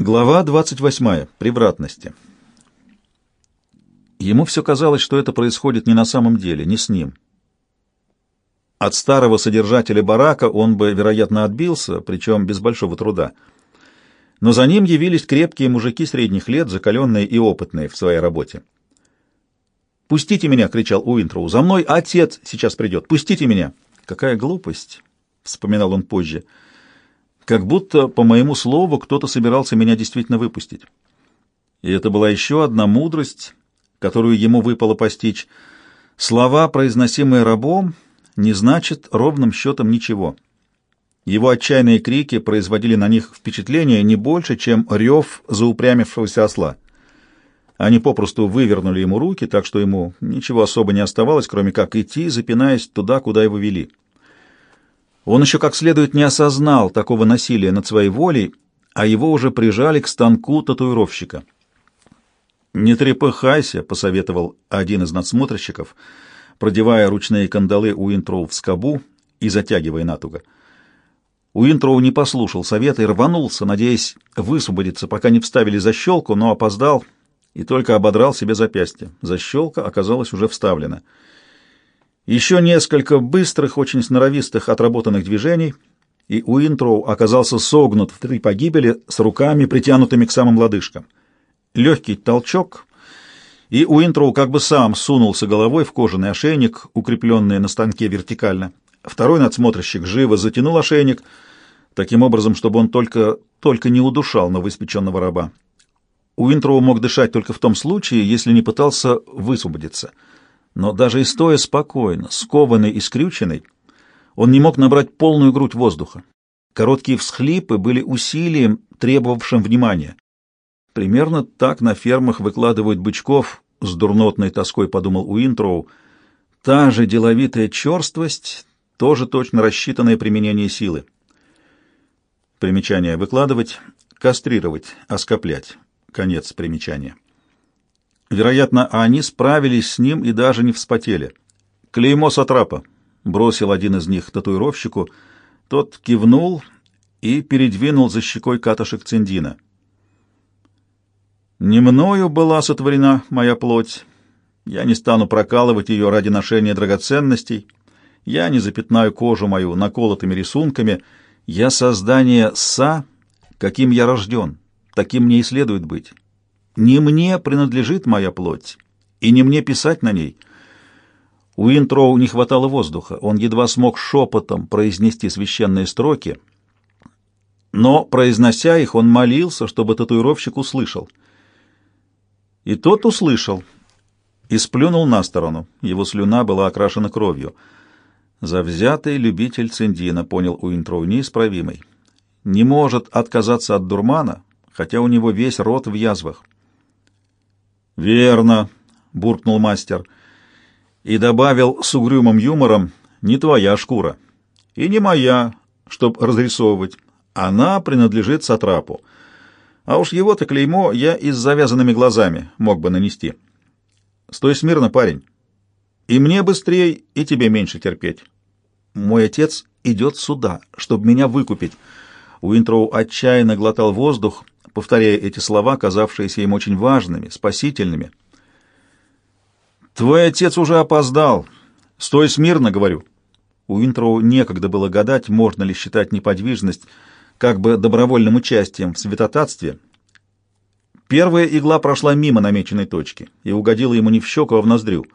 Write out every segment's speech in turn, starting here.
Глава 28. Превратности. Ему все казалось, что это происходит не на самом деле, не с ним. От старого содержателя барака он бы, вероятно, отбился, причем без большого труда. Но за ним явились крепкие мужики средних лет, закаленные и опытные в своей работе. «Пустите меня!» — кричал Уинтроу. «За мной отец сейчас придет! Пустите меня!» «Какая глупость!» — вспоминал он позже — как будто, по моему слову, кто-то собирался меня действительно выпустить. И это была еще одна мудрость, которую ему выпало постичь. Слова, произносимые рабом, не значат ровным счетом ничего. Его отчаянные крики производили на них впечатление не больше, чем рев заупрямившегося осла. Они попросту вывернули ему руки, так что ему ничего особо не оставалось, кроме как идти, запинаясь туда, куда его вели. Он еще как следует не осознал такого насилия над своей волей, а его уже прижали к станку татуировщика. «Не трепыхайся», — посоветовал один из надсмотрщиков, продевая ручные кандалы Уинтроу в скобу и затягивая натуго. Уинтроу не послушал совета и рванулся, надеясь высвободиться, пока не вставили защелку, но опоздал и только ободрал себе запястье. Защелка оказалась уже вставлена — еще несколько быстрых, очень сноровистых отработанных движений, и Уинтроу оказался согнут в три погибели с руками, притянутыми к самым лодыжкам. Легкий толчок, и Уинтроу как бы сам сунулся головой в кожаный ошейник, укрепленный на станке вертикально. Второй надсмотрщик живо затянул ошейник, таким образом, чтобы он только, только не удушал новоиспеченного раба. Уинтроу мог дышать только в том случае, если не пытался высвободиться — но даже и стоя спокойно, скованный и скрюченный, он не мог набрать полную грудь воздуха. Короткие всхлипы были усилием, требовавшим внимания. Примерно так на фермах выкладывают бычков, с дурнотной тоской подумал Уинтроу. Та же деловитая черствость, тоже точно рассчитанное применение силы. Примечание «выкладывать», «кастрировать», «оскоплять». Конец примечания. Вероятно, они справились с ним и даже не вспотели. «Клеймо сатрапа», — бросил один из них татуировщику. Тот кивнул и передвинул за щекой катышек Циндина. «Не мною была сотворена моя плоть. Я не стану прокалывать ее ради ношения драгоценностей. Я не запятнаю кожу мою наколотыми рисунками. Я создание Са, каким я рожден, таким мне и следует быть». Не мне принадлежит моя плоть, и не мне писать на ней. У Интроу не хватало воздуха, он едва смог шепотом произнести священные строки, но, произнося их, он молился, чтобы татуировщик услышал. И тот услышал и сплюнул на сторону. Его слюна была окрашена кровью. Завзятый любитель циндина, понял Уинтроу, неисправимый. Не может отказаться от дурмана, хотя у него весь рот в язвах. «Верно», — буркнул мастер. И добавил с угрюмым юмором, «не твоя шкура. И не моя, чтоб разрисовывать. Она принадлежит Сатрапу. А уж его-то клеймо я и с завязанными глазами мог бы нанести. Стой смирно, парень. И мне быстрее, и тебе меньше терпеть. Мой отец идет сюда, чтобы меня выкупить». Уинтроу отчаянно глотал воздух, повторяя эти слова, казавшиеся им очень важными, спасительными. «Твой отец уже опоздал. Стой смирно, — говорю». У Интроу некогда было гадать, можно ли считать неподвижность как бы добровольным участием в святотатстве. Первая игла прошла мимо намеченной точки и угодила ему не в щеку, а в ноздрю.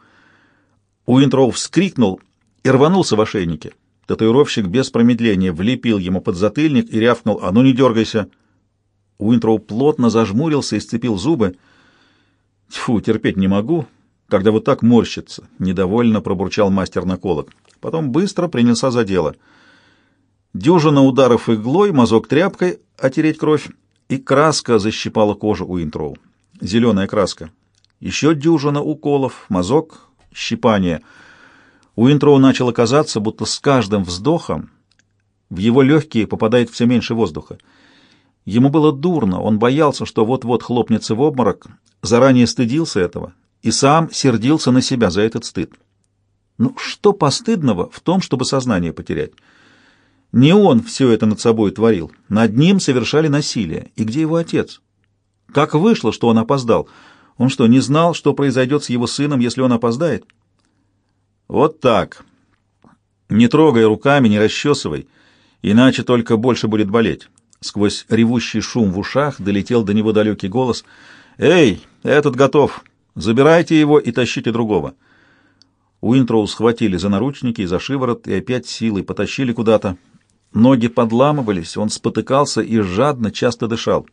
Уинтроу вскрикнул и рванулся в ошейнике. Татуировщик без промедления влепил ему под затыльник и рявкнул «А ну не дергайся!» Уинтроу плотно зажмурился и сцепил зубы. «Тьфу, терпеть не могу, когда вот так морщится», — недовольно пробурчал мастер-наколок. Потом быстро принялся за дело. Дюжина ударов иглой, мазок тряпкой отереть кровь, и краска защипала кожу Уинтроу. Зеленая краска. Еще дюжина уколов, мазок, щипание. Уинтроу начало казаться, будто с каждым вздохом в его легкие попадает все меньше воздуха. Ему было дурно, он боялся, что вот-вот хлопнется в обморок, заранее стыдился этого и сам сердился на себя за этот стыд. Ну, что постыдного в том, чтобы сознание потерять? Не он все это над собой творил. Над ним совершали насилие. И где его отец? Как вышло, что он опоздал? Он что, не знал, что произойдет с его сыном, если он опоздает? Вот так. Не трогай руками, не расчесывай, иначе только больше будет болеть. Сквозь ревущий шум в ушах долетел до него далекий голос. «Эй, этот готов! Забирайте его и тащите другого!» Уинтроу схватили за наручники и за шиворот и опять силой потащили куда-то. Ноги подламывались, он спотыкался и жадно, часто дышал.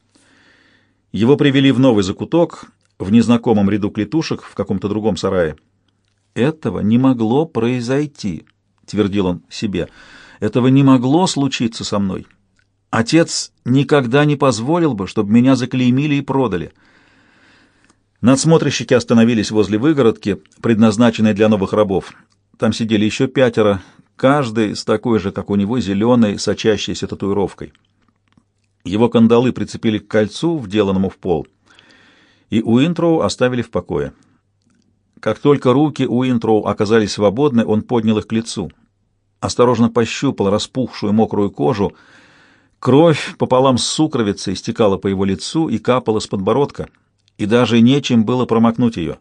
Его привели в новый закуток, в незнакомом ряду клетушек в каком-то другом сарае. «Этого не могло произойти», — твердил он себе. «Этого не могло случиться со мной. Отец никогда не позволил бы, чтобы меня заклеймили и продали». Надсмотрщики остановились возле выгородки, предназначенной для новых рабов. Там сидели еще пятеро, каждый с такой же, как у него, зеленой, сочащейся татуировкой. Его кандалы прицепили к кольцу, вделанному в пол, и Уинтроу оставили в покое. Как только руки Уинтроу оказались свободны, он поднял их к лицу. Осторожно пощупал распухшую мокрую кожу. Кровь пополам с сукровицей стекала по его лицу и капала с подбородка — и даже нечем было промокнуть ее.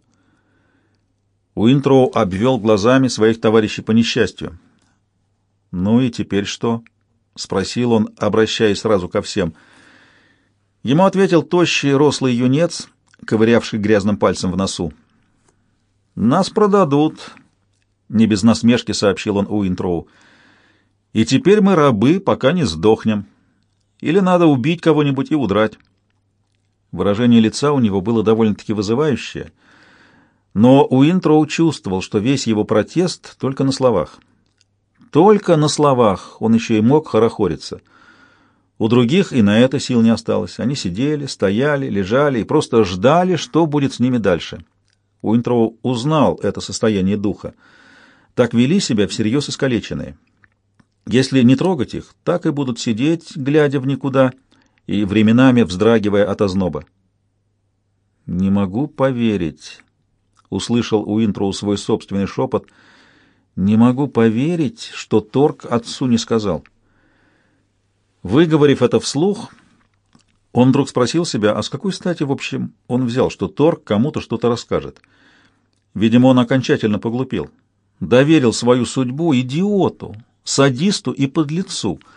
Уинтроу обвел глазами своих товарищей по несчастью. «Ну и теперь что?» — спросил он, обращаясь сразу ко всем. Ему ответил тощий рослый юнец, ковырявший грязным пальцем в носу. «Нас продадут», — не без насмешки сообщил он Уинтроу. «И теперь мы рабы, пока не сдохнем. Или надо убить кого-нибудь и удрать». Выражение лица у него было довольно-таки вызывающее, но Уинтроу чувствовал, что весь его протест только на словах. Только на словах он еще и мог хорохориться. У других и на это сил не осталось. Они сидели, стояли, лежали и просто ждали, что будет с ними дальше. Уинтроу узнал это состояние духа. Так вели себя всерьез искалеченные. Если не трогать их, так и будут сидеть, глядя в никуда, — и временами вздрагивая от озноба. «Не могу поверить», — услышал Уинтроу свой собственный шепот, — «не могу поверить, что Торг отцу не сказал». Выговорив это вслух, он вдруг спросил себя, а с какой стати, в общем, он взял, что Торг кому-то что-то расскажет. Видимо, он окончательно поглупел. Доверил свою судьбу идиоту, садисту и подлецу —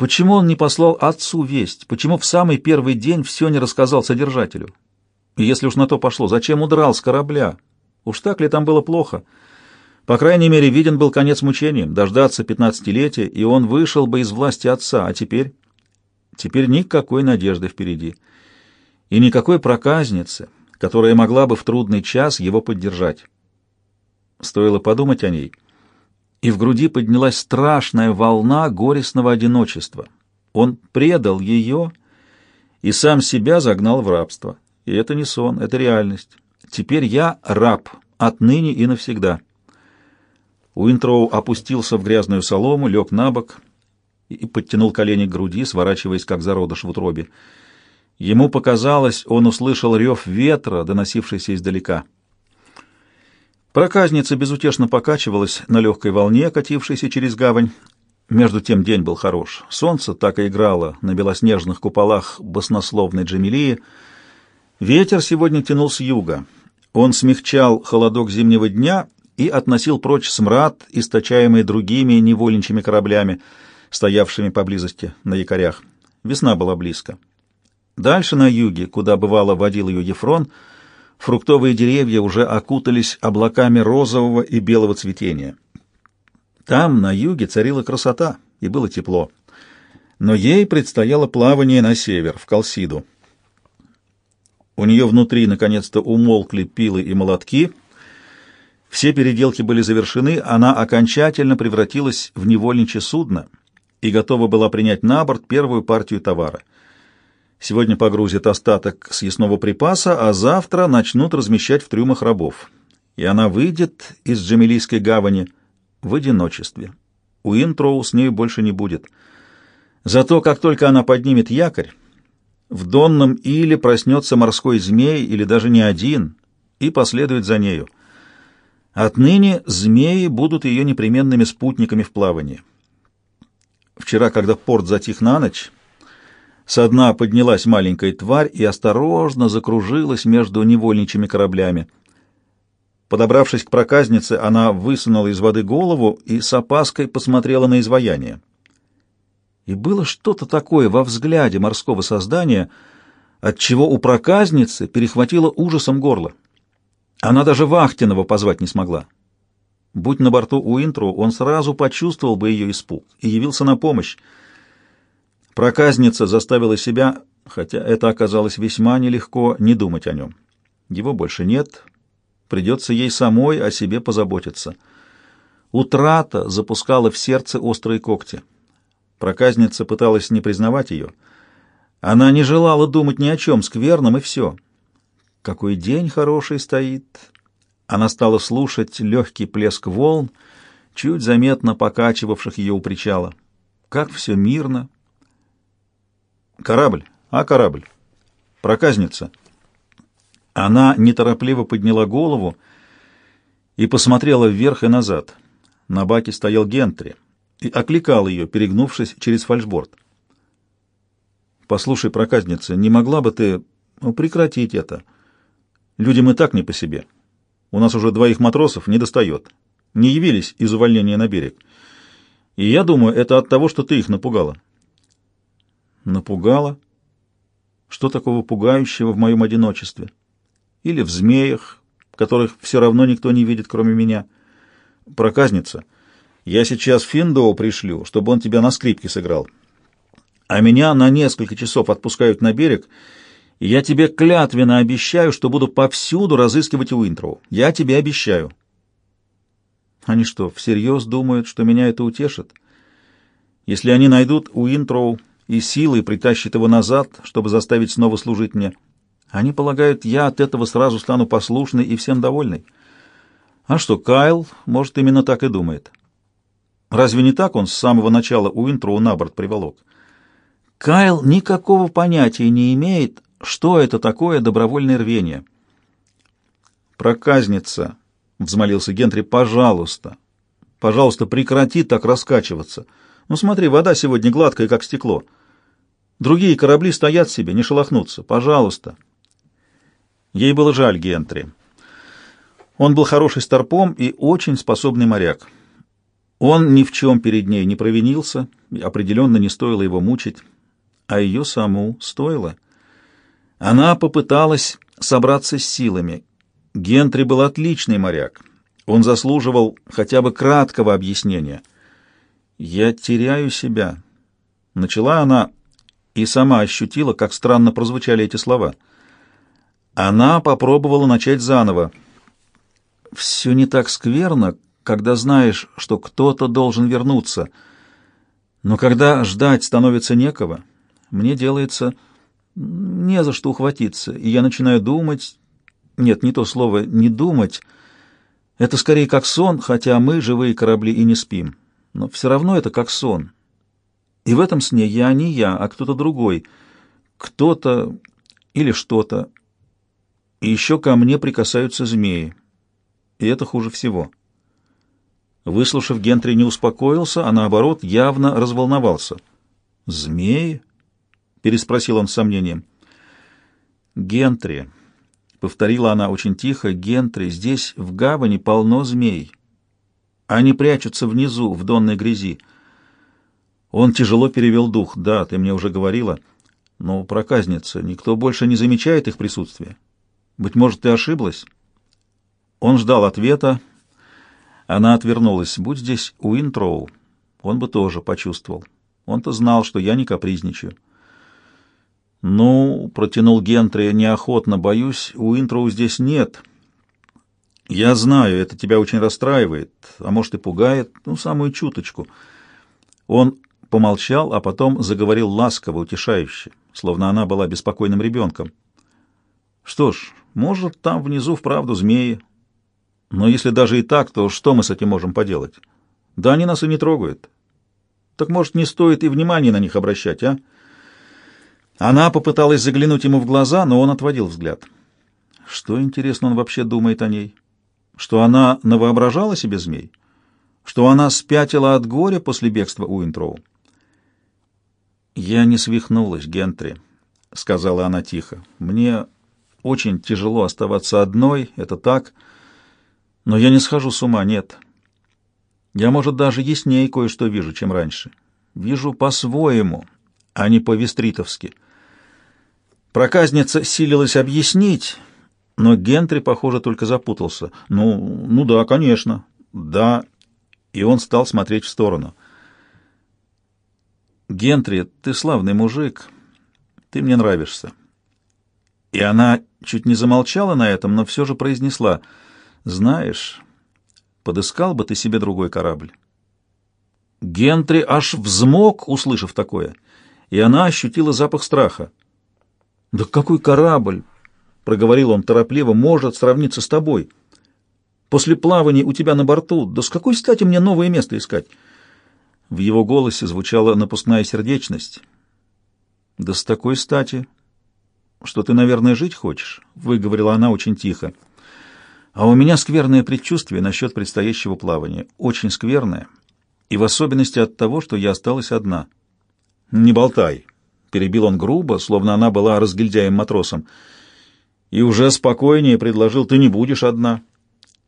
Почему он не послал отцу весть? Почему в самый первый день все не рассказал содержателю? И если уж на то пошло, зачем удрал с корабля? Уж так ли там было плохо? По крайней мере, виден был конец мучениям, дождаться пятнадцатилетия, и он вышел бы из власти отца, а теперь... Теперь никакой надежды впереди. И никакой проказницы, которая могла бы в трудный час его поддержать. Стоило подумать о ней — и в груди поднялась страшная волна горестного одиночества. Он предал ее и сам себя загнал в рабство. И это не сон, это реальность. Теперь я раб, отныне и навсегда. Уинтроу опустился в грязную солому, лег на бок и подтянул колени к груди, сворачиваясь, как зародыш в утробе. Ему показалось, он услышал рев ветра, доносившийся издалека. Проказница безутешно покачивалась на легкой волне, катившейся через гавань. Между тем день был хорош. Солнце так и играло на белоснежных куполах баснословной Джамилии. Ветер сегодня тянул с юга. Он смягчал холодок зимнего дня и относил прочь смрад, источаемый другими невольничьими кораблями, стоявшими поблизости на якорях. Весна была близко. Дальше на юге, куда бывало водил ее Ефрон, — фруктовые деревья уже окутались облаками розового и белого цветения. Там, на юге, царила красота, и было тепло. Но ей предстояло плавание на север, в Калсиду. У нее внутри, наконец-то, умолкли пилы и молотки. Все переделки были завершены, она окончательно превратилась в невольничье судно и готова была принять на борт первую партию товара — Сегодня погрузят остаток съестного припаса, а завтра начнут размещать в трюмах рабов. И она выйдет из Джамилийской гавани в одиночестве. Уинтроу с ней больше не будет. Зато как только она поднимет якорь, в донном иле проснется морской змей или даже не один, и последует за нею. Отныне змеи будут ее непременными спутниками в плавании. Вчера, когда порт затих на ночь, со дна поднялась маленькая тварь и осторожно закружилась между невольничьими кораблями. Подобравшись к проказнице, она высунула из воды голову и с опаской посмотрела на изваяние. И было что-то такое во взгляде морского создания, от чего у проказницы перехватило ужасом горло. Она даже Вахтинова позвать не смогла. Будь на борту у Интру, он сразу почувствовал бы ее испуг и явился на помощь. Проказница заставила себя, хотя это оказалось весьма нелегко, не думать о нем. Его больше нет, придется ей самой о себе позаботиться. Утрата запускала в сердце острые когти. Проказница пыталась не признавать ее. Она не желала думать ни о чем скверном, и все. Какой день хороший стоит, она стала слушать легкий плеск волн, чуть заметно покачивавших ее у причала. Как все мирно. Корабль, а корабль? Проказница. Она неторопливо подняла голову и посмотрела вверх и назад. На баке стоял Гентри и окликал ее, перегнувшись через фальшборд. «Послушай, проказница, не могла бы ты ну, прекратить это? Людям и так не по себе». У нас уже двоих матросов не достает. Не явились из увольнения на берег. И я думаю, это от того, что ты их напугала. Напугала? Что такого пугающего в моем одиночестве? Или в змеях, которых все равно никто не видит, кроме меня? Проказница, я сейчас Финдоу пришлю, чтобы он тебя на скрипке сыграл. А меня на несколько часов отпускают на берег, и я тебе клятвенно обещаю, что буду повсюду разыскивать Уинтроу. Я тебе обещаю. Они что, всерьез думают, что меня это утешит? Если они найдут Уинтроу и силой притащат его назад, чтобы заставить снова служить мне, они полагают, я от этого сразу стану послушной и всем довольной. А что, Кайл, может, именно так и думает. Разве не так он с самого начала Уинтроу на борт приволок? Кайл никакого понятия не имеет что это такое добровольное рвение? Проказница, взмолился Гентри, пожалуйста, пожалуйста, прекрати так раскачиваться. Ну смотри, вода сегодня гладкая, как стекло. Другие корабли стоят себе, не шелохнутся. Пожалуйста. Ей было жаль Гентри. Он был хороший старпом и очень способный моряк. Он ни в чем перед ней не провинился, определенно не стоило его мучить, а ее саму стоило — она попыталась собраться с силами. Гентри был отличный моряк. Он заслуживал хотя бы краткого объяснения. «Я теряю себя», — начала она и сама ощутила, как странно прозвучали эти слова. Она попробовала начать заново. «Все не так скверно, когда знаешь, что кто-то должен вернуться. Но когда ждать становится некого, мне делается...» не за что ухватиться, и я начинаю думать... Нет, не то слово «не думать». Это скорее как сон, хотя мы, живые корабли, и не спим. Но все равно это как сон. И в этом сне я не я, а кто-то другой. Кто-то или что-то. И еще ко мне прикасаются змеи. И это хуже всего. Выслушав, Гентри не успокоился, а наоборот явно разволновался. «Змеи?» — переспросил он с сомнением. «Гентри», — повторила она очень тихо, — «Гентри, здесь в гавани полно змей. Они прячутся внизу, в донной грязи». Он тяжело перевел дух. «Да, ты мне уже говорила. Но, проказница, никто больше не замечает их присутствия. Быть может, ты ошиблась?» Он ждал ответа. Она отвернулась. «Будь здесь Уинтроу, он бы тоже почувствовал. Он-то знал, что я не капризничаю». «Ну, — протянул Гентри неохотно, — боюсь, у Интроу здесь нет. Я знаю, это тебя очень расстраивает, а может и пугает, ну, самую чуточку». Он помолчал, а потом заговорил ласково, утешающе, словно она была беспокойным ребенком. «Что ж, может, там внизу вправду змеи. Но если даже и так, то что мы с этим можем поделать? Да они нас и не трогают. Так, может, не стоит и внимания на них обращать, а?» Она попыталась заглянуть ему в глаза, но он отводил взгляд. Что, интересно, он вообще думает о ней? Что она навоображала себе змей? Что она спятила от горя после бегства Уинтроу? «Я не свихнулась, Гентри», — сказала она тихо. «Мне очень тяжело оставаться одной, это так, но я не схожу с ума, нет. Я, может, даже яснее кое-что вижу, чем раньше. Вижу по-своему, а не по-вестритовски». Проказница силилась объяснить, но Гентри, похоже, только запутался. «Ну, ну да, конечно. Да». И он стал смотреть в сторону. «Гентри, ты славный мужик. Ты мне нравишься». И она чуть не замолчала на этом, но все же произнесла. «Знаешь, подыскал бы ты себе другой корабль». Гентри аж взмок, услышав такое, и она ощутила запах страха. «Да какой корабль?» — проговорил он торопливо, — «может сравниться с тобой. После плавания у тебя на борту, да с какой стати мне новое место искать?» В его голосе звучала напускная сердечность. «Да с такой стати, что ты, наверное, жить хочешь», — выговорила она очень тихо. «А у меня скверное предчувствие насчет предстоящего плавания. Очень скверное. И в особенности от того, что я осталась одна». «Не болтай», — перебил он грубо, словно она была разгильдяем-матросом. «И уже спокойнее предложил, ты не будешь одна.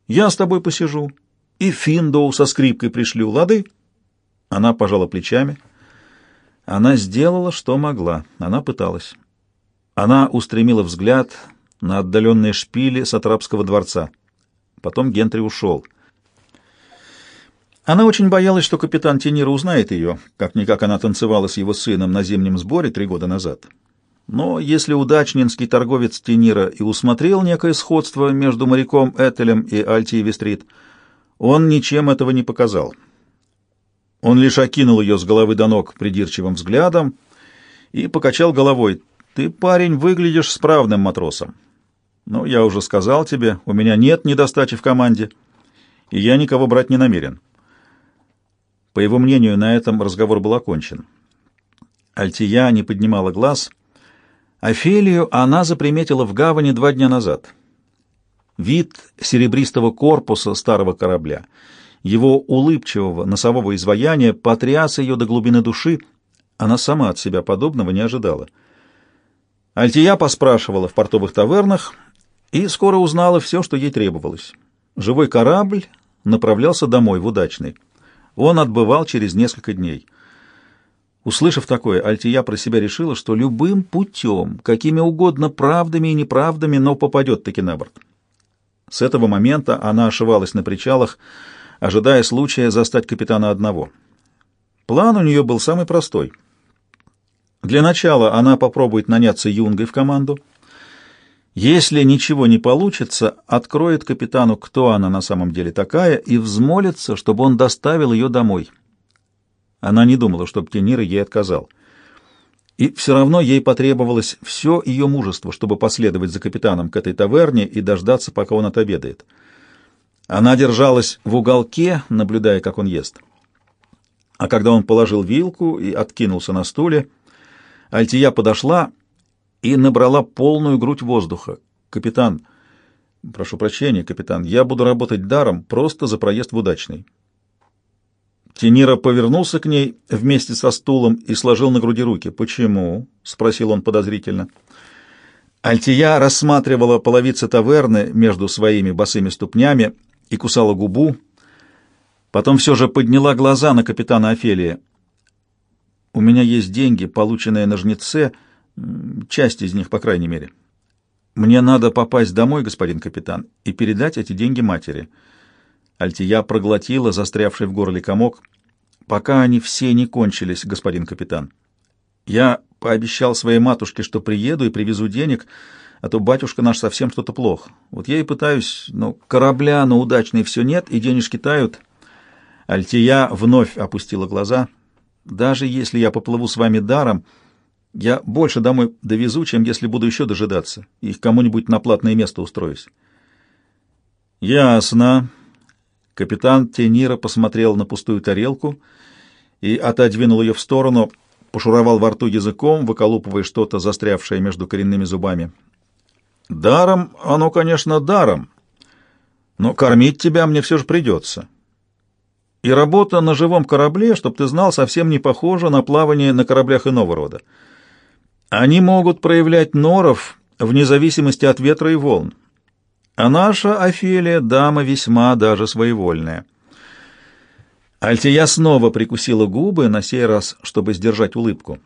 Я с тобой посижу. И Финдоу со скрипкой пришлю, лады?» Она пожала плечами. Она сделала, что могла. Она пыталась. Она устремила взгляд на отдаленные шпили Сатрапского дворца. Потом Гентри ушел. Она очень боялась, что капитан Тенира узнает ее, как-никак она танцевала с его сыном на зимнем сборе три года назад. Но если удачнинский торговец Тенира и усмотрел некое сходство между моряком Этелем и Альтией Вестрит, он ничем этого не показал. Он лишь окинул ее с головы до ног придирчивым взглядом и покачал головой. «Ты, парень, выглядишь справным матросом. Но я уже сказал тебе, у меня нет недостачи в команде, и я никого брать не намерен». По его мнению, на этом разговор был окончен. Альтия не поднимала глаз. Офелию она заприметила в гавани два дня назад. Вид серебристого корпуса старого корабля — его улыбчивого носового изваяния потряс ее до глубины души. Она сама от себя подобного не ожидала. Альтия поспрашивала в портовых тавернах и скоро узнала все, что ей требовалось. Живой корабль направлялся домой в удачный. Он отбывал через несколько дней. Услышав такое, Альтия про себя решила, что любым путем, какими угодно правдами и неправдами, но попадет таки на борт. С этого момента она ошивалась на причалах, ожидая случая застать капитана одного. План у нее был самый простой. Для начала она попробует наняться юнгой в команду. Если ничего не получится, откроет капитану, кто она на самом деле такая, и взмолится, чтобы он доставил ее домой. Она не думала, чтобы Тенира ей отказал. И все равно ей потребовалось все ее мужество, чтобы последовать за капитаном к этой таверне и дождаться, пока он отобедает. Она держалась в уголке, наблюдая, как он ест. А когда он положил вилку и откинулся на стуле, Альтия подошла и набрала полную грудь воздуха. «Капитан, прошу прощения, капитан, я буду работать даром просто за проезд в удачный». Тенира повернулся к ней вместе со стулом и сложил на груди руки. «Почему?» — спросил он подозрительно. Альтия рассматривала половицы таверны между своими босыми ступнями и кусала губу. Потом все же подняла глаза на капитана Офелия. «У меня есть деньги, полученные на жнеце, часть из них, по крайней мере. Мне надо попасть домой, господин капитан, и передать эти деньги матери». Альтия проглотила застрявший в горле комок. «Пока они все не кончились, господин капитан. Я пообещал своей матушке, что приеду и привезу денег, — а то батюшка наш совсем что-то плохо. Вот я и пытаюсь, но корабля на удачный все нет, и денежки тают. Альтия вновь опустила глаза. Даже если я поплыву с вами даром, я больше домой довезу, чем если буду еще дожидаться и кому-нибудь на платное место устроюсь. Ясно. Капитан Тенира посмотрел на пустую тарелку и отодвинул ее в сторону, пошуровал во рту языком, выколупывая что-то, застрявшее между коренными зубами. Даром оно, конечно, даром, но кормить тебя мне все же придется. И работа на живом корабле, чтоб ты знал, совсем не похожа на плавание на кораблях иного рода. Они могут проявлять норов вне зависимости от ветра и волн. А наша Офелия — дама весьма даже своевольная. Альтия снова прикусила губы, на сей раз, чтобы сдержать улыбку.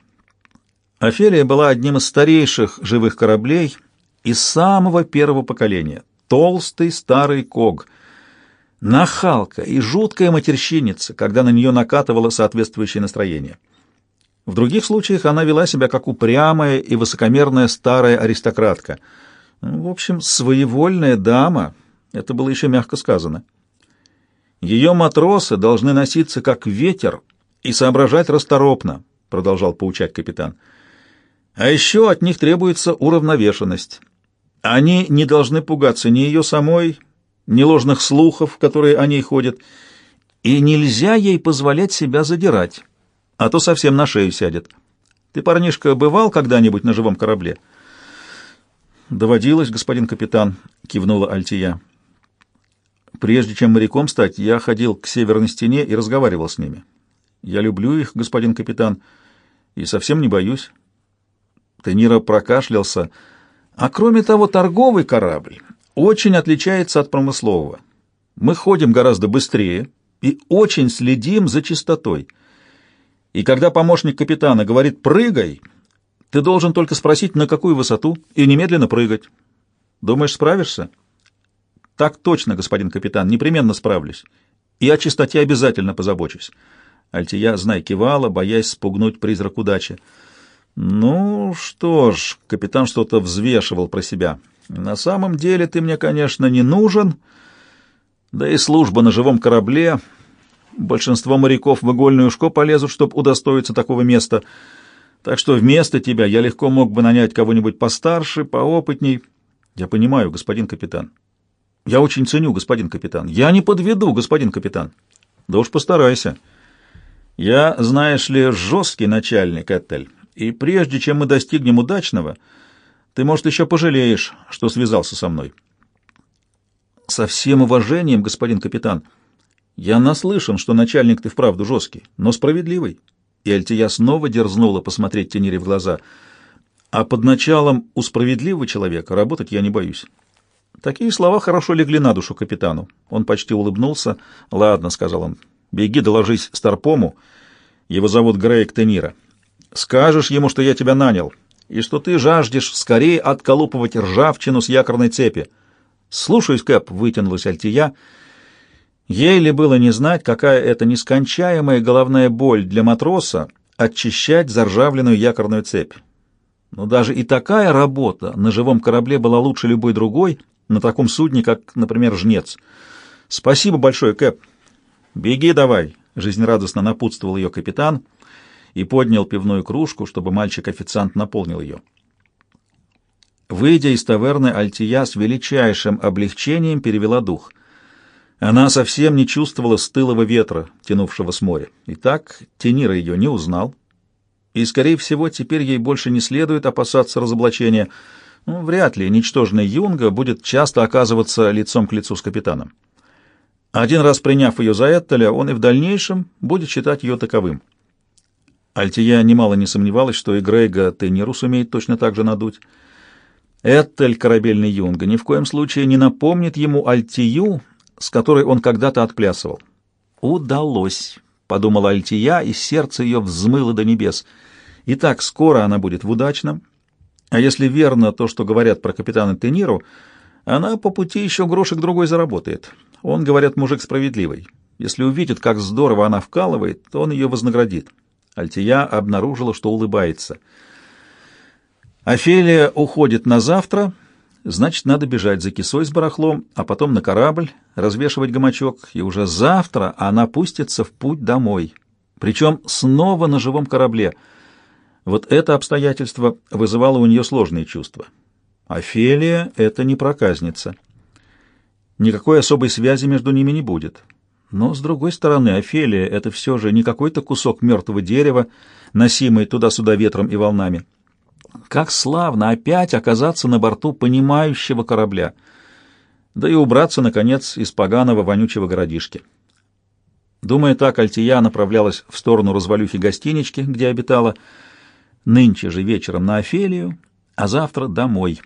Офелия была одним из старейших живых кораблей из самого первого поколения. Толстый старый ког. Нахалка и жуткая матерщинница, когда на нее накатывало соответствующее настроение. В других случаях она вела себя как упрямая и высокомерная старая аристократка. В общем, своевольная дама, это было еще мягко сказано. Ее матросы должны носиться как ветер и соображать расторопно, продолжал поучать капитан. А еще от них требуется уравновешенность. Они не должны пугаться ни ее самой, ни ложных слухов, которые о ней ходят, и нельзя ей позволять себя задирать, а то совсем на шею сядет. Ты, парнишка, бывал когда-нибудь на живом корабле? Доводилось, господин капитан, кивнула Альтия. Прежде чем моряком стать, я ходил к северной стене и разговаривал с ними. Я люблю их, господин капитан, и совсем не боюсь. Тенира прокашлялся. А кроме того, торговый корабль очень отличается от промыслового. Мы ходим гораздо быстрее и очень следим за чистотой. И когда помощник капитана говорит «прыгай», ты должен только спросить, на какую высоту, и немедленно прыгать. Думаешь, справишься? Так точно, господин капитан, непременно справлюсь. И о чистоте обязательно позабочусь. Альтия, знай, кивала, боясь спугнуть призрак удачи. «Ну что ж», — капитан что-то взвешивал про себя, — «на самом деле ты мне, конечно, не нужен, да и служба на живом корабле. Большинство моряков в игольное ушко полезут, чтобы удостоиться такого места, так что вместо тебя я легко мог бы нанять кого-нибудь постарше, поопытней. Я понимаю, господин капитан. Я очень ценю, господин капитан. Я не подведу, господин капитан. Да уж постарайся. Я, знаешь ли, жесткий начальник, Этель». И прежде чем мы достигнем удачного, ты, может, еще пожалеешь, что связался со мной. Со всем уважением, господин капитан, я наслышан, что начальник ты вправду жесткий, но справедливый. И Альтия снова дерзнула посмотреть Тенире в глаза. А под началом у справедливого человека работать я не боюсь. Такие слова хорошо легли на душу капитану. Он почти улыбнулся. «Ладно», — сказал он, — «беги, доложись Старпому. Его зовут Грейк Тенира». Скажешь ему, что я тебя нанял, и что ты жаждешь скорее отколупывать ржавчину с якорной цепи. Слушаюсь, Кэп, — вытянулась Альтия. Ей ли было не знать, какая это нескончаемая головная боль для матроса очищать заржавленную якорную цепь. Но даже и такая работа на живом корабле была лучше любой другой, на таком судне, как, например, жнец. Спасибо большое, Кэп. Беги давай, — жизнерадостно напутствовал ее капитан — и поднял пивную кружку, чтобы мальчик-официант наполнил ее. Выйдя из таверны, Альтия с величайшим облегчением перевела дух. Она совсем не чувствовала стылого ветра, тянувшего с моря. Итак, Тенира ее не узнал. И, скорее всего, теперь ей больше не следует опасаться разоблачения. Ну, вряд ли ничтожный Юнга будет часто оказываться лицом к лицу с капитаном. Один раз приняв ее за Эттеля, он и в дальнейшем будет считать ее таковым. Альтия немало не сомневалась, что и Грейга Теннеру сумеет точно так же надуть. Эттель, корабельный юнга, ни в коем случае не напомнит ему Альтию, с которой он когда-то отплясывал. «Удалось», — подумала Альтия, и сердце ее взмыло до небес. «Итак, скоро она будет в удачном, а если верно то, что говорят про капитана Тениру, она по пути еще грошек другой заработает. Он, говорят, мужик справедливый. Если увидит, как здорово она вкалывает, то он ее вознаградит». Альтия обнаружила, что улыбается. Офелия уходит на завтра, значит, надо бежать за кисой с барахлом, а потом на корабль, развешивать гамачок, и уже завтра она пустится в путь домой. Причем снова на живом корабле. Вот это обстоятельство вызывало у нее сложные чувства. Офелия — это не проказница. Никакой особой связи между ними не будет. Но, с другой стороны, Офелия — это все же не какой-то кусок мертвого дерева, носимый туда-сюда ветром и волнами. Как славно опять оказаться на борту понимающего корабля, да и убраться, наконец, из поганого вонючего городишки. Думая так, Альтия направлялась в сторону развалюхи гостинички, где обитала, нынче же вечером на Офелию, а завтра домой.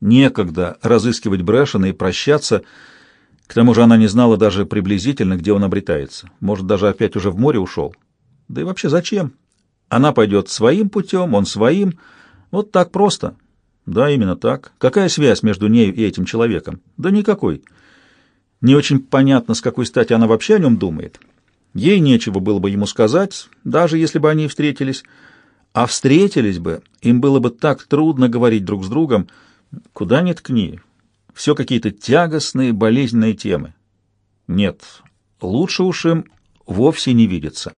Некогда разыскивать Брэшена и прощаться, к тому же она не знала даже приблизительно, где он обретается. Может, даже опять уже в море ушел. Да и вообще зачем? Она пойдет своим путем, он своим. Вот так просто. Да, именно так. Какая связь между нею и этим человеком? Да никакой. Не очень понятно, с какой стати она вообще о нем думает. Ей нечего было бы ему сказать, даже если бы они встретились. А встретились бы, им было бы так трудно говорить друг с другом, куда ни ткни. Все какие-то тягостные, болезненные темы. Нет, лучше уж им вовсе не видеться.